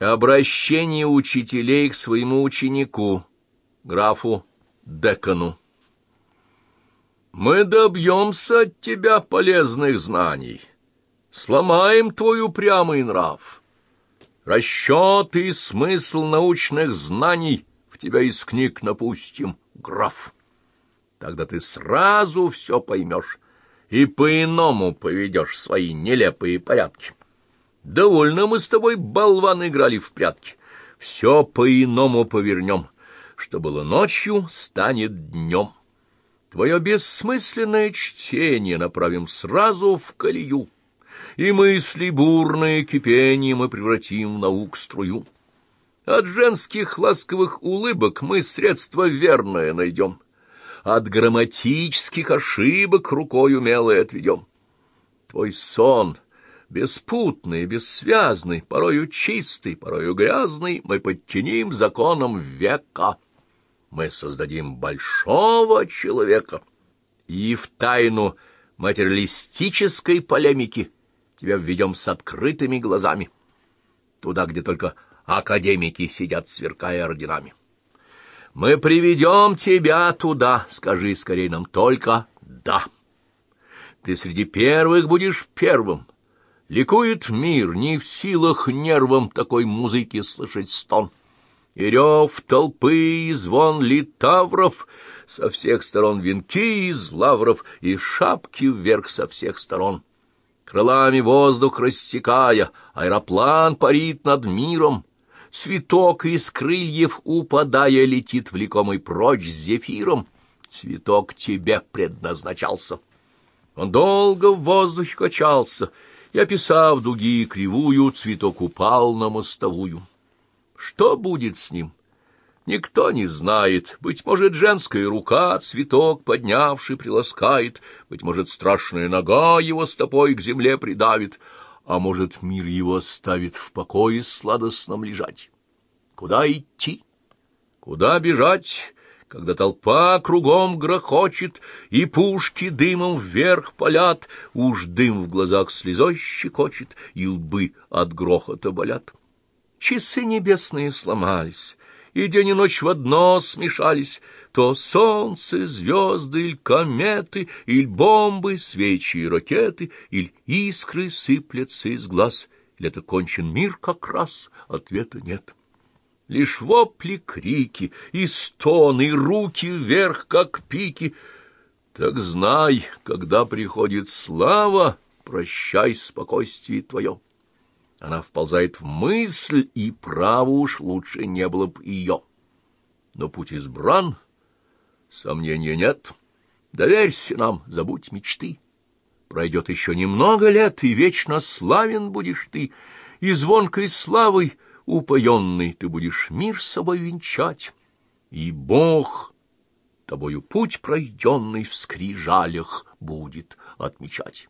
Обращение учителей к своему ученику, графу Декану. Мы добьемся от тебя полезных знаний, сломаем твой упрямый нрав. Расчет и смысл научных знаний в тебя из книг напустим, граф. Тогда ты сразу все поймешь и по-иному поведешь свои нелепые порядки. Довольно мы с тобой, болван, играли в прятки. Все по-иному повернем. Что было ночью, станет днем. Твое бессмысленное чтение направим сразу в колею, и мысли бурные кипения мы превратим в наук струю. От женских ласковых улыбок мы средство верное найдем, от грамматических ошибок рукой умелой отведем. Твой сон — беспутный, бессвязный, порою чистый, порою грязный, мы подчиним законам века. Мы создадим большого человека. И в тайну материалистической полемики тебя введем с открытыми глазами, туда, где только академики сидят, сверкая орденами. Мы приведем тебя туда, скажи скорее нам только «да». Ты среди первых будешь первым, Ликует мир, не в силах нервам такой музыки слышать стон. И рев толпы, и звон литавров, со всех сторон венки из лавров, и шапки вверх со всех сторон. Крылами воздух рассекая, аэроплан парит над миром, Цветок из крыльев, упадая, летит влекомый прочь с зефиром. Цветок тебе предназначался. Он долго в воздухе качался — и, описав дуги кривую, цветок упал на мостовую. Что будет с ним? Никто не знает. Быть может, женская рука, цветок поднявший, приласкает. Быть может, страшная нога его стопой к земле придавит. А может, мир его оставит в покое сладостном лежать. Куда идти? Куда бежать? Когда толпа кругом грохочет, и пушки дымом вверх палят, уж дым в глазах слезой щекочет, и лбы от грохота болят. Часы небесные сломались, и день и ночь в одно смешались, то солнце, звезды или кометы, или бомбы, свечи и ракеты, или искры сыплятся из глаз, или это кончен мир как раз, ответа нет. Лишь вопли, крики и стоны, руки вверх, как пики. Так знай, когда приходит слава, прощай спокойствие твое. Она вползает в мысль, и право уж лучше не было б ее. Но путь избран, сомнения нет. Доверься нам, забудь мечты. Пройдет еще немного лет, и вечно славен будешь ты, и звонкой славой — упоенный ты будешь мир собой венчать, и Бог тобою путь пройденный в скрижалях будет отмечать.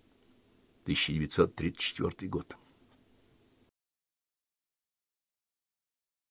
1934 год.